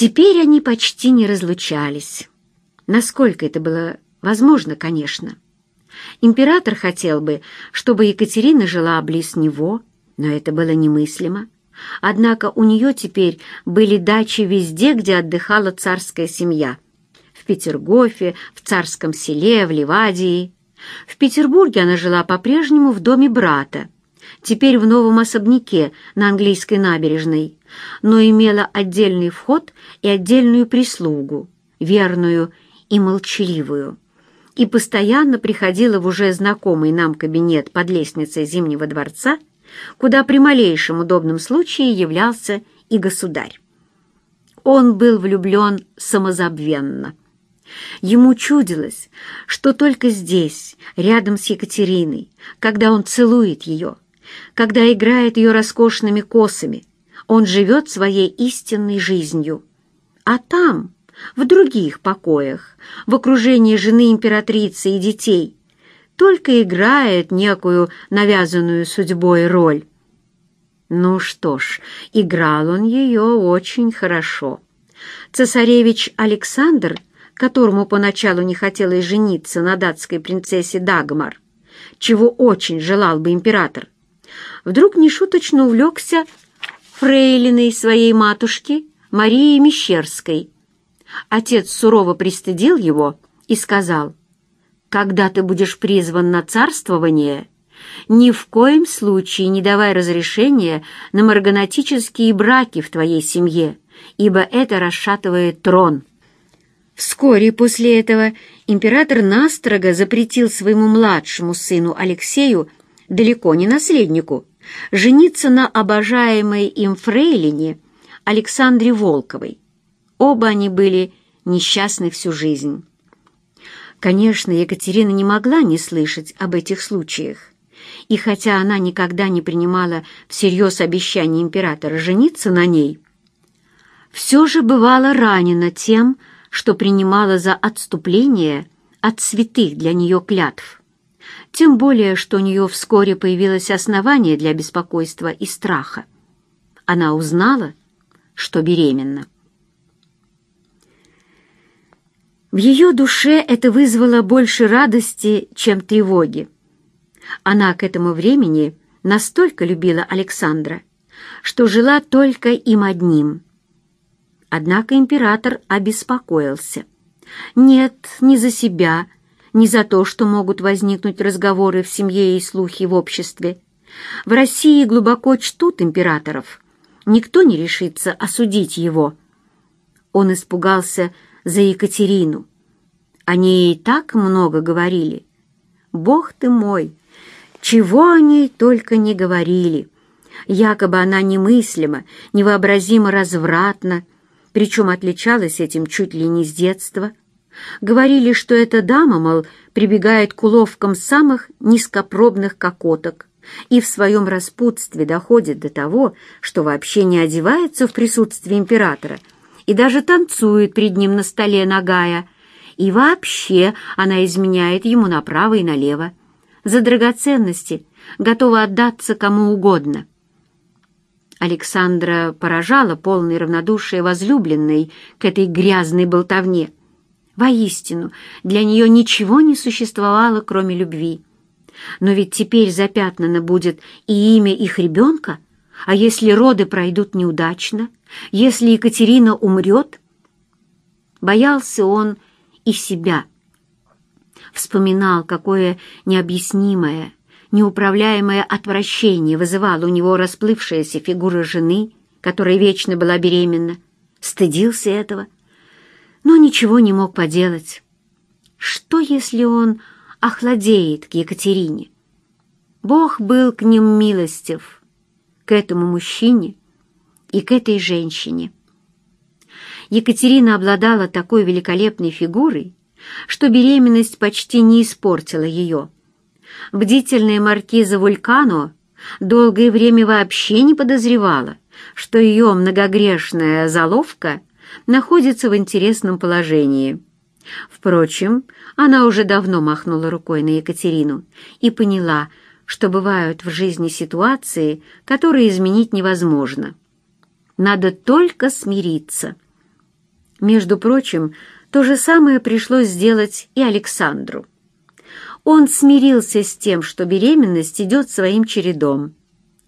Теперь они почти не разлучались. Насколько это было возможно, конечно. Император хотел бы, чтобы Екатерина жила близ него, но это было немыслимо. Однако у нее теперь были дачи везде, где отдыхала царская семья. В Петергофе, в Царском селе, в Ливадии. В Петербурге она жила по-прежнему в доме брата, теперь в новом особняке на английской набережной, но имела отдельный вход и отдельную прислугу, верную и молчаливую, и постоянно приходила в уже знакомый нам кабинет под лестницей Зимнего дворца, куда при малейшем удобном случае являлся и государь. Он был влюблен самозабвенно. Ему чудилось, что только здесь, рядом с Екатериной, когда он целует ее, когда играет ее роскошными косами, он живет своей истинной жизнью. А там, в других покоях, в окружении жены императрицы и детей, только играет некую навязанную судьбой роль. Ну что ж, играл он ее очень хорошо. Цесаревич Александр, которому поначалу не хотелось жениться на датской принцессе Дагмар, чего очень желал бы император, вдруг нешуточно увлекся фрейлиной своей матушки Марией Мещерской. Отец сурово пристыдил его и сказал, «Когда ты будешь призван на царствование, ни в коем случае не давай разрешения на марганатические браки в твоей семье, ибо это расшатывает трон». Вскоре после этого император настрого запретил своему младшему сыну Алексею, далеко не наследнику, жениться на обожаемой им фрейлине Александре Волковой. Оба они были несчастны всю жизнь. Конечно, Екатерина не могла не слышать об этих случаях. И хотя она никогда не принимала всерьез обещание императора жениться на ней, все же бывала ранена тем, что принимала за отступление от святых для нее клятв тем более, что у нее вскоре появилось основание для беспокойства и страха. Она узнала, что беременна. В ее душе это вызвало больше радости, чем тревоги. Она к этому времени настолько любила Александра, что жила только им одним. Однако император обеспокоился. Нет, не за себя, не за то, что могут возникнуть разговоры в семье и слухи в обществе. В России глубоко чтут императоров. Никто не решится осудить его. Он испугался за Екатерину. О ней и так много говорили. Бог ты мой, чего о ней только не говорили. Якобы она немыслима, невообразимо развратна, причем отличалась этим чуть ли не с детства. Говорили, что эта дама, мол, прибегает к уловкам самых низкопробных кокоток и в своем распутстве доходит до того, что вообще не одевается в присутствии императора и даже танцует перед ним на столе нагая, и вообще она изменяет ему направо и налево. За драгоценности готова отдаться кому угодно. Александра поражала полное равнодушие возлюбленной к этой грязной болтовне — Воистину, для нее ничего не существовало, кроме любви. Но ведь теперь запятнано будет и имя их ребенка, а если роды пройдут неудачно, если Екатерина умрет? Боялся он и себя. Вспоминал, какое необъяснимое, неуправляемое отвращение вызывала у него расплывшаяся фигура жены, которая вечно была беременна. Стыдился этого — но ничего не мог поделать. Что, если он охладеет к Екатерине? Бог был к ним милостив, к этому мужчине и к этой женщине. Екатерина обладала такой великолепной фигурой, что беременность почти не испортила ее. Бдительная маркиза Вулькано долгое время вообще не подозревала, что ее многогрешная заловка находится в интересном положении. Впрочем, она уже давно махнула рукой на Екатерину и поняла, что бывают в жизни ситуации, которые изменить невозможно. Надо только смириться. Между прочим, то же самое пришлось сделать и Александру. Он смирился с тем, что беременность идет своим чередом.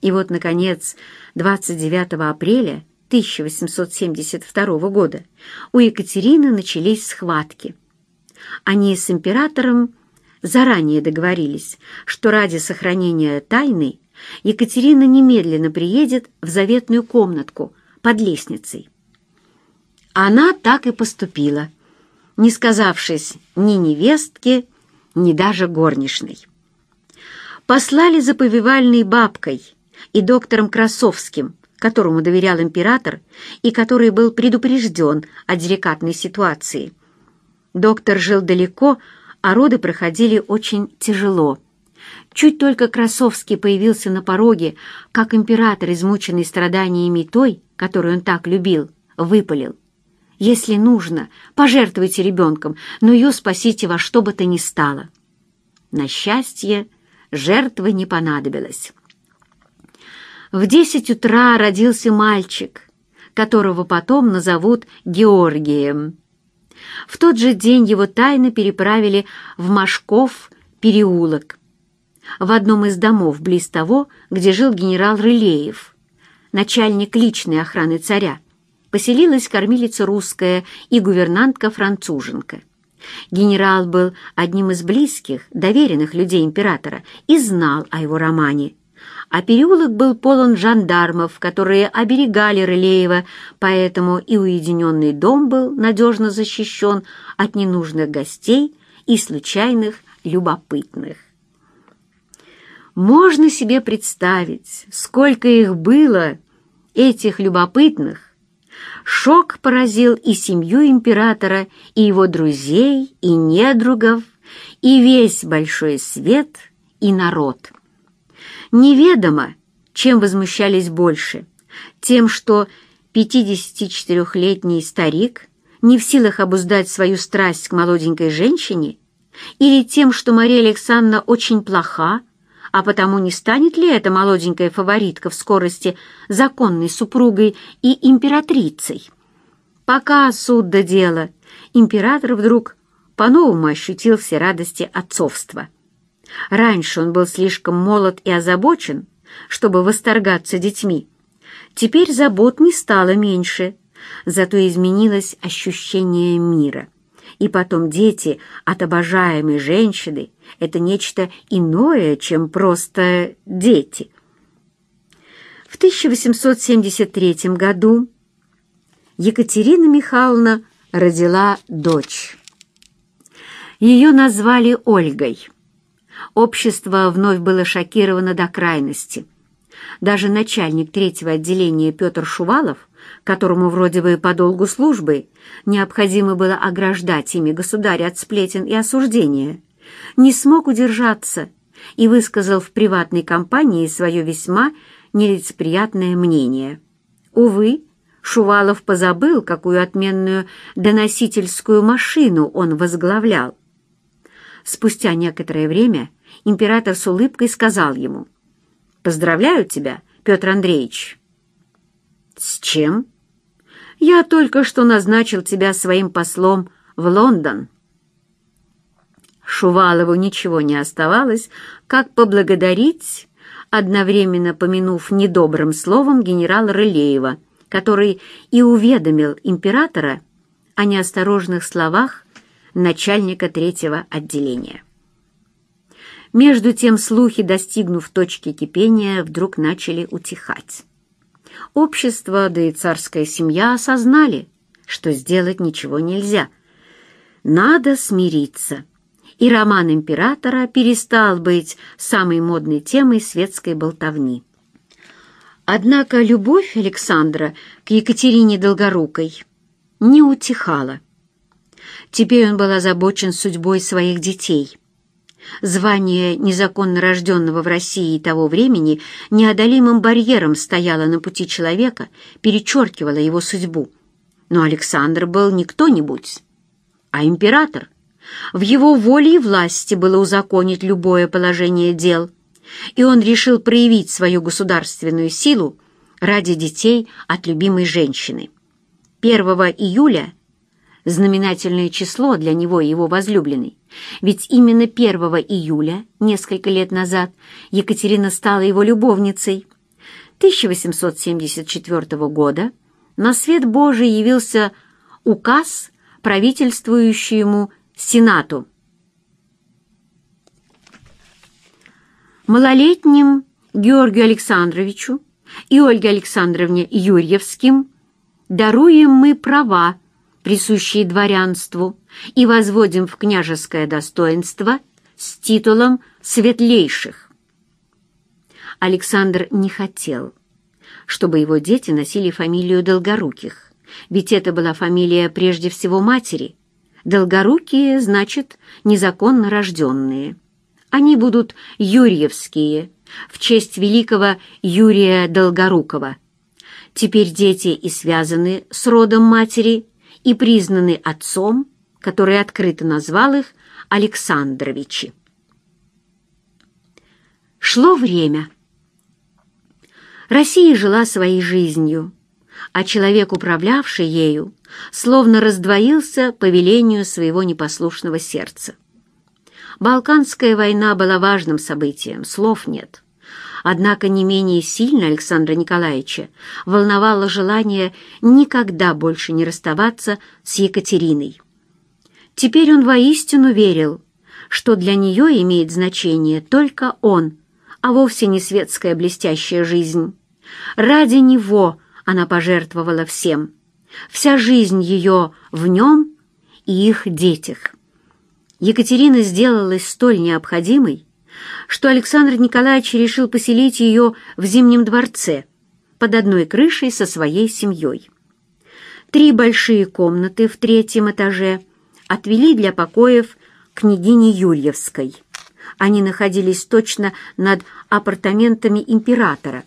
И вот, наконец, 29 апреля 1872 года у Екатерины начались схватки. Они с императором заранее договорились, что ради сохранения тайны Екатерина немедленно приедет в заветную комнатку под лестницей. Она так и поступила, не сказавшись ни невестке, ни даже горничной. Послали за повивальной бабкой и доктором Красовским, которому доверял император и который был предупрежден о деликатной ситуации. Доктор жил далеко, а роды проходили очень тяжело. Чуть только Красовский появился на пороге, как император, измученный страданиями той, которую он так любил, выпалил. Если нужно, пожертвуйте ребенком, но ее спасите во что бы то ни стало. На счастье, жертвы не понадобилось. В десять утра родился мальчик, которого потом назовут Георгием. В тот же день его тайно переправили в Машков переулок, в одном из домов близ того, где жил генерал Рылеев, начальник личной охраны царя поселилась кормилица русская и гувернантка-француженка. Генерал был одним из близких, доверенных людей императора и знал о его романе. А переулок был полон жандармов, которые оберегали Рылеева, поэтому и уединенный дом был надежно защищен от ненужных гостей и случайных любопытных. Можно себе представить, сколько их было, этих любопытных, Шок поразил и семью императора, и его друзей, и недругов, и весь большой свет, и народ. Неведомо, чем возмущались больше, тем, что 54-летний старик не в силах обуздать свою страсть к молоденькой женщине, или тем, что Мария Александровна очень плоха, а потому не станет ли эта молоденькая фаворитка в скорости законной супругой и императрицей? Пока суд до дела, император вдруг по-новому ощутил все радости отцовства. Раньше он был слишком молод и озабочен, чтобы восторгаться детьми. Теперь забот не стало меньше, зато изменилось ощущение мира. И потом дети от обожаемой женщины — это нечто иное, чем просто дети. В 1873 году Екатерина Михайловна родила дочь. Ее назвали Ольгой. Общество вновь было шокировано до крайности. Даже начальник третьего отделения Петр Шувалов которому вроде бы по долгу службы необходимо было ограждать ими государя от сплетен и осуждения, не смог удержаться и высказал в приватной компании свое весьма нелицеприятное мнение. Увы, Шувалов позабыл, какую отменную доносительскую машину он возглавлял. Спустя некоторое время император с улыбкой сказал ему, «Поздравляю тебя, Петр Андреевич». «С чем?» «Я только что назначил тебя своим послом в Лондон». Шувалову ничего не оставалось, как поблагодарить, одновременно помянув недобрым словом генерала Рылеева, который и уведомил императора о неосторожных словах начальника третьего отделения. Между тем слухи, достигнув точки кипения, вдруг начали утихать. Общество, да и царская семья осознали, что сделать ничего нельзя. Надо смириться. И роман императора перестал быть самой модной темой светской болтовни. Однако любовь Александра к Екатерине Долгорукой не утихала. Теперь он был озабочен судьбой своих детей – Звание незаконно рожденного в России того времени неодолимым барьером стояло на пути человека, перечеркивало его судьбу. Но Александр был не кто-нибудь, а император. В его воле и власти было узаконить любое положение дел, и он решил проявить свою государственную силу ради детей от любимой женщины. 1 июля знаменательное число для него и его возлюбленной, ведь именно 1 июля, несколько лет назад, Екатерина стала его любовницей. 1874 года на свет Божий явился указ, правительствующему Сенату. Малолетним Георгию Александровичу и Ольге Александровне Юрьевским даруем мы права, присущие дворянству, и возводим в княжеское достоинство с титулом светлейших. Александр не хотел, чтобы его дети носили фамилию Долгоруких, ведь это была фамилия прежде всего матери. Долгорукие значит незаконно рожденные. Они будут Юрьевские, в честь великого Юрия Долгорукова. Теперь дети и связаны с родом матери, и признаны отцом, который открыто назвал их Александровичи. Шло время. Россия жила своей жизнью, а человек, управлявший ею, словно раздвоился по велению своего непослушного сердца. Балканская война была важным событием, слов нет. Однако не менее сильно Александра Николаевича волновало желание никогда больше не расставаться с Екатериной. Теперь он воистину верил, что для нее имеет значение только он, а вовсе не светская блестящая жизнь. Ради него она пожертвовала всем. Вся жизнь ее в нем и их детях. Екатерина сделалась столь необходимой, что Александр Николаевич решил поселить ее в Зимнем дворце под одной крышей со своей семьей. Три большие комнаты в третьем этаже отвели для покоев княгини Юрьевской. Они находились точно над апартаментами императора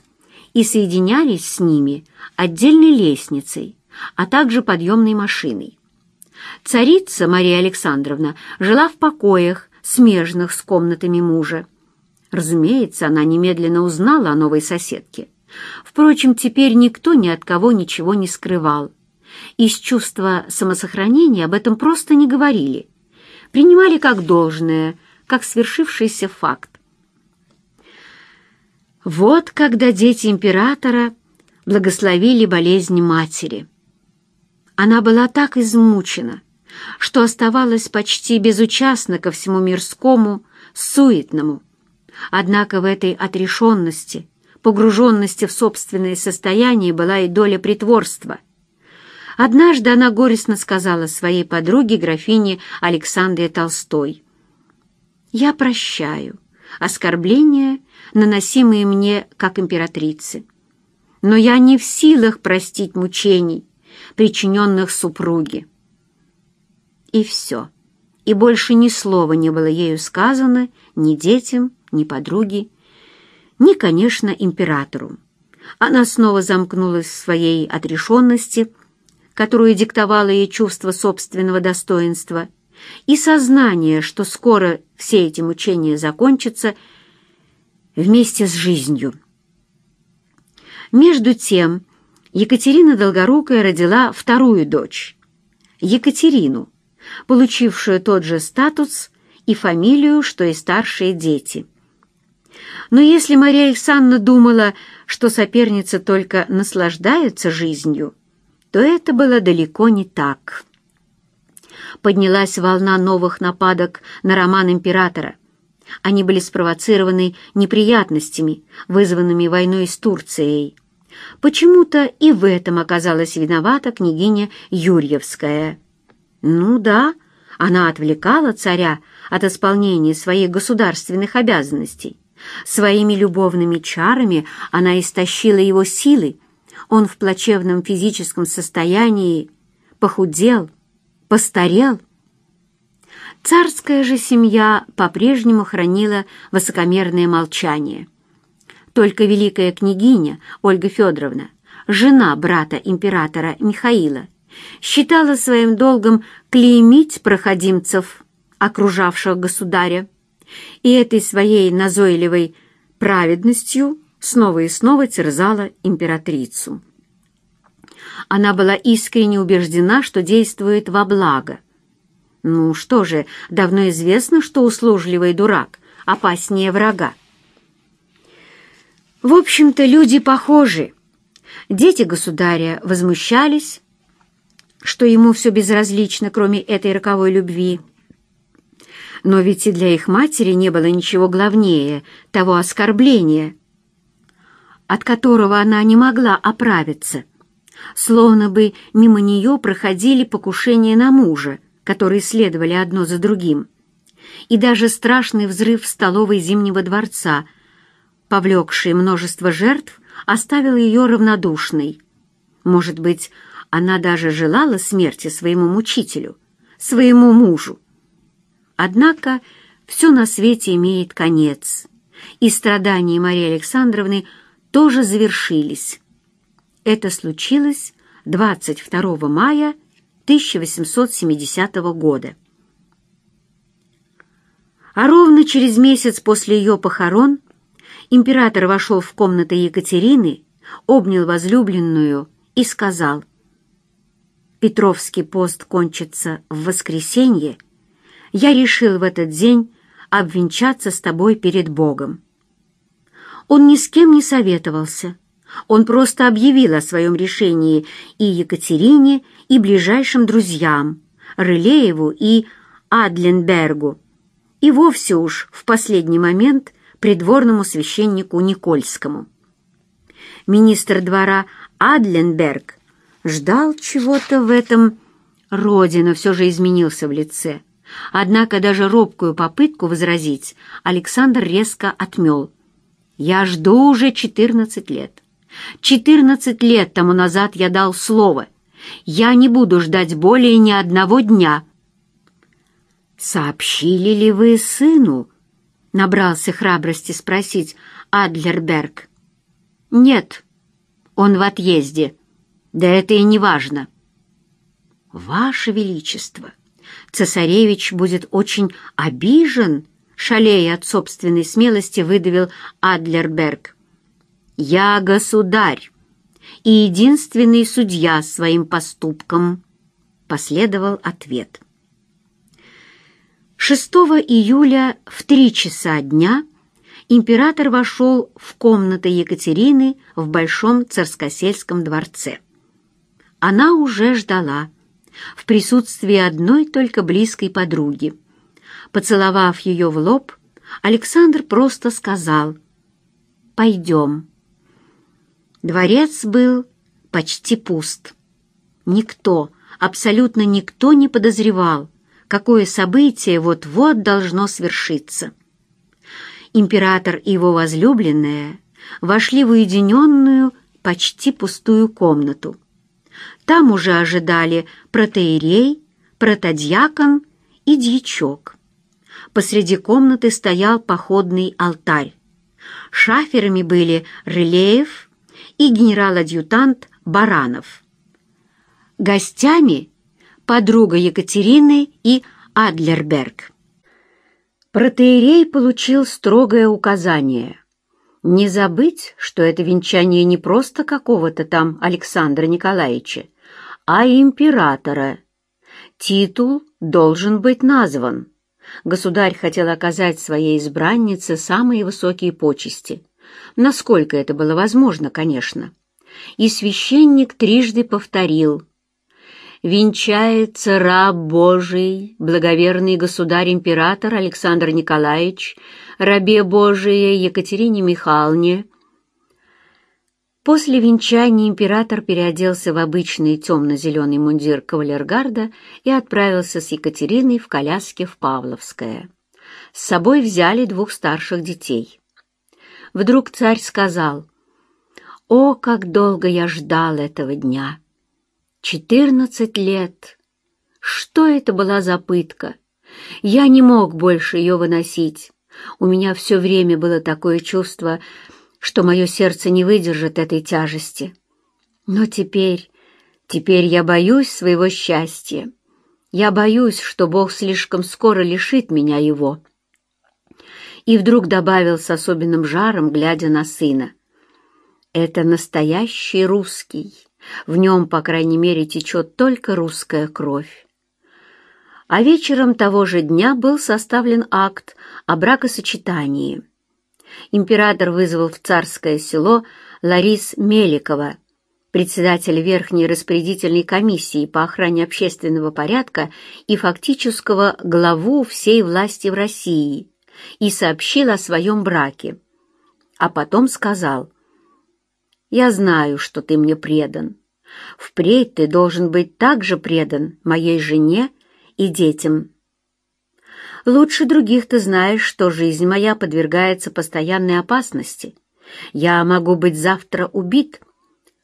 и соединялись с ними отдельной лестницей, а также подъемной машиной. Царица Мария Александровна жила в покоях, смежных с комнатами мужа. Разумеется, она немедленно узнала о новой соседке. Впрочем, теперь никто ни от кого ничего не скрывал. Из чувства самосохранения об этом просто не говорили. Принимали как должное, как свершившийся факт. Вот когда дети императора благословили болезнь матери. Она была так измучена, что оставалась почти безучастна ко всему мирскому, суетному. Однако в этой отрешенности, погруженности в собственное состояние была и доля притворства. Однажды она горестно сказала своей подруге, графине Александре Толстой, «Я прощаю оскорбления, наносимые мне как императрице, но я не в силах простить мучений, причиненных супруге». И все. И больше ни слова не было ею сказано ни детям, ни подруге, ни, конечно, императору. Она снова замкнулась в своей отрешенности, которую диктовало ей чувство собственного достоинства, и сознание, что скоро все эти мучения закончатся вместе с жизнью. Между тем, Екатерина Долгорукая родила вторую дочь, Екатерину, получившую тот же статус и фамилию, что и старшие дети. Но если Мария Александровна думала, что соперницы только наслаждаются жизнью, то это было далеко не так. Поднялась волна новых нападок на роман императора. Они были спровоцированы неприятностями, вызванными войной с Турцией. Почему-то и в этом оказалась виновата княгиня Юрьевская. Ну да, она отвлекала царя от исполнения своих государственных обязанностей. Своими любовными чарами она истощила его силы. Он в плачевном физическом состоянии похудел, постарел. Царская же семья по-прежнему хранила высокомерное молчание. Только великая княгиня Ольга Федоровна, жена брата императора Михаила, считала своим долгом клеймить проходимцев, окружавших государя, и этой своей назойливой праведностью снова и снова терзала императрицу. Она была искренне убеждена, что действует во благо. Ну что же, давно известно, что услужливый дурак опаснее врага. В общем-то, люди похожи. Дети государя возмущались, что ему все безразлично, кроме этой роковой любви. Но ведь и для их матери не было ничего главнее того оскорбления, от которого она не могла оправиться, словно бы мимо нее проходили покушения на мужа, которые следовали одно за другим, и даже страшный взрыв в столовой Зимнего дворца, повлекший множество жертв, оставил ее равнодушной. Может быть, она даже желала смерти своему мучителю, своему мужу. Однако все на свете имеет конец, и страдания Марии Александровны тоже завершились. Это случилось 22 мая 1870 года. А ровно через месяц после ее похорон император вошел в комнаты Екатерины, обнял возлюбленную и сказал, «Петровский пост кончится в воскресенье. Я решил в этот день обвенчаться с тобой перед Богом». Он ни с кем не советовался. Он просто объявил о своем решении и Екатерине, и ближайшим друзьям, Рылееву и Адленбергу, и вовсе уж в последний момент придворному священнику Никольскому. Министр двора Адленберг ждал чего-то в этом роде, но все же изменился в лице. Однако даже робкую попытку возразить Александр резко отмел. «Я жду уже четырнадцать лет. Четырнадцать лет тому назад я дал слово. Я не буду ждать более ни одного дня». «Сообщили ли вы сыну?» — набрался храбрости спросить Адлерберг. «Нет, он в отъезде. Да это и не важно». «Ваше Величество, цесаревич будет очень обижен», шалея от собственной смелости, выдавил Адлерберг. «Я государь и единственный судья своим поступкам», — последовал ответ. 6 июля в три часа дня император вошел в комнаты Екатерины в Большом Царскосельском дворце. Она уже ждала, в присутствии одной только близкой подруги. Поцеловав ее в лоб, Александр просто сказал «Пойдем». Дворец был почти пуст. Никто, абсолютно никто не подозревал, какое событие вот-вот должно свершиться. Император и его возлюбленная вошли в уединенную, почти пустую комнату. Там уже ожидали протеерей, протодьякон и дьячок. Посреди комнаты стоял походный алтарь. Шаферами были Рылеев и генерал-адъютант Баранов. Гостями — подруга Екатерины и Адлерберг. Протеерей получил строгое указание не забыть, что это венчание не просто какого-то там Александра Николаевича, а императора. Титул должен быть назван. Государь хотел оказать своей избраннице самые высокие почести. Насколько это было возможно, конечно. И священник трижды повторил «Венчается раб Божий, благоверный государь-император Александр Николаевич, рабе Божией Екатерине Михайловне». После венчания император переоделся в обычный темно-зеленый мундир кавалергарда и отправился с Екатериной в коляске в Павловское. С собой взяли двух старших детей. Вдруг царь сказал, «О, как долго я ждал этого дня! Четырнадцать лет! Что это была за пытка? Я не мог больше ее выносить. У меня все время было такое чувство, что мое сердце не выдержит этой тяжести. Но теперь, теперь я боюсь своего счастья. Я боюсь, что Бог слишком скоро лишит меня его. И вдруг добавил с особенным жаром, глядя на сына. Это настоящий русский, В нем, по крайней мере, течет только русская кровь. А вечером того же дня был составлен акт о бракосочетании. Император вызвал в царское село Ларис Меликова, председателя Верхней распорядительной комиссии по охране общественного порядка и фактического главу всей власти в России, и сообщил о своем браке. А потом сказал, «Я знаю, что ты мне предан. Впредь ты должен быть также предан моей жене и детям. Лучше других ты знаешь, что жизнь моя подвергается постоянной опасности. Я могу быть завтра убит,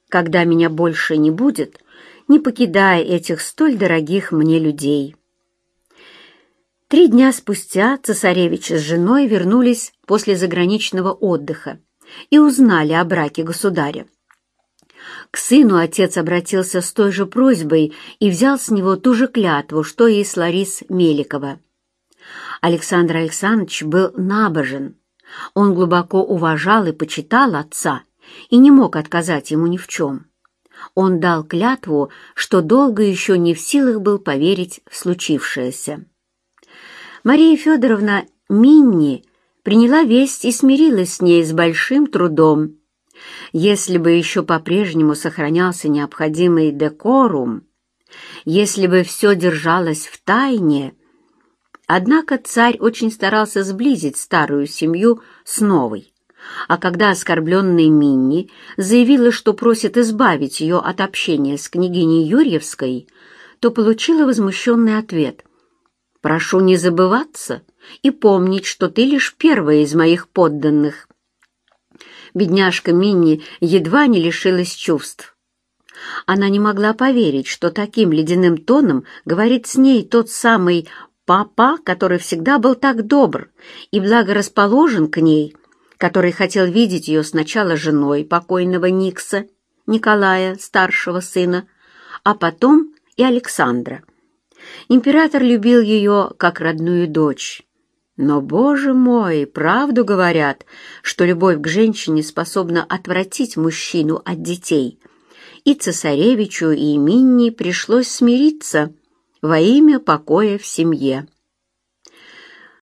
когда меня больше не будет, не покидая этих столь дорогих мне людей. Три дня спустя цесаревич с женой вернулись после заграничного отдыха и узнали о браке государя. К сыну отец обратился с той же просьбой и взял с него ту же клятву, что и с Ларис Меликова. Александр Александрович был набожен. Он глубоко уважал и почитал отца и не мог отказать ему ни в чем. Он дал клятву, что долго еще не в силах был поверить в случившееся. Мария Федоровна Минни приняла весть и смирилась с ней с большим трудом. Если бы еще по-прежнему сохранялся необходимый декорум, если бы все держалось в тайне, Однако царь очень старался сблизить старую семью с новой. А когда оскорбленная Минни заявила, что просит избавить ее от общения с княгиней Юрьевской, то получила возмущенный ответ. «Прошу не забываться и помнить, что ты лишь первая из моих подданных». Бедняжка Минни едва не лишилась чувств. Она не могла поверить, что таким ледяным тоном говорит с ней тот самый папа, который всегда был так добр и благорасположен к ней, который хотел видеть ее сначала женой покойного Никса, Николая, старшего сына, а потом и Александра. Император любил ее как родную дочь. Но, боже мой, правду говорят, что любовь к женщине способна отвратить мужчину от детей. И цесаревичу, и Минни пришлось смириться – во имя покоя в семье.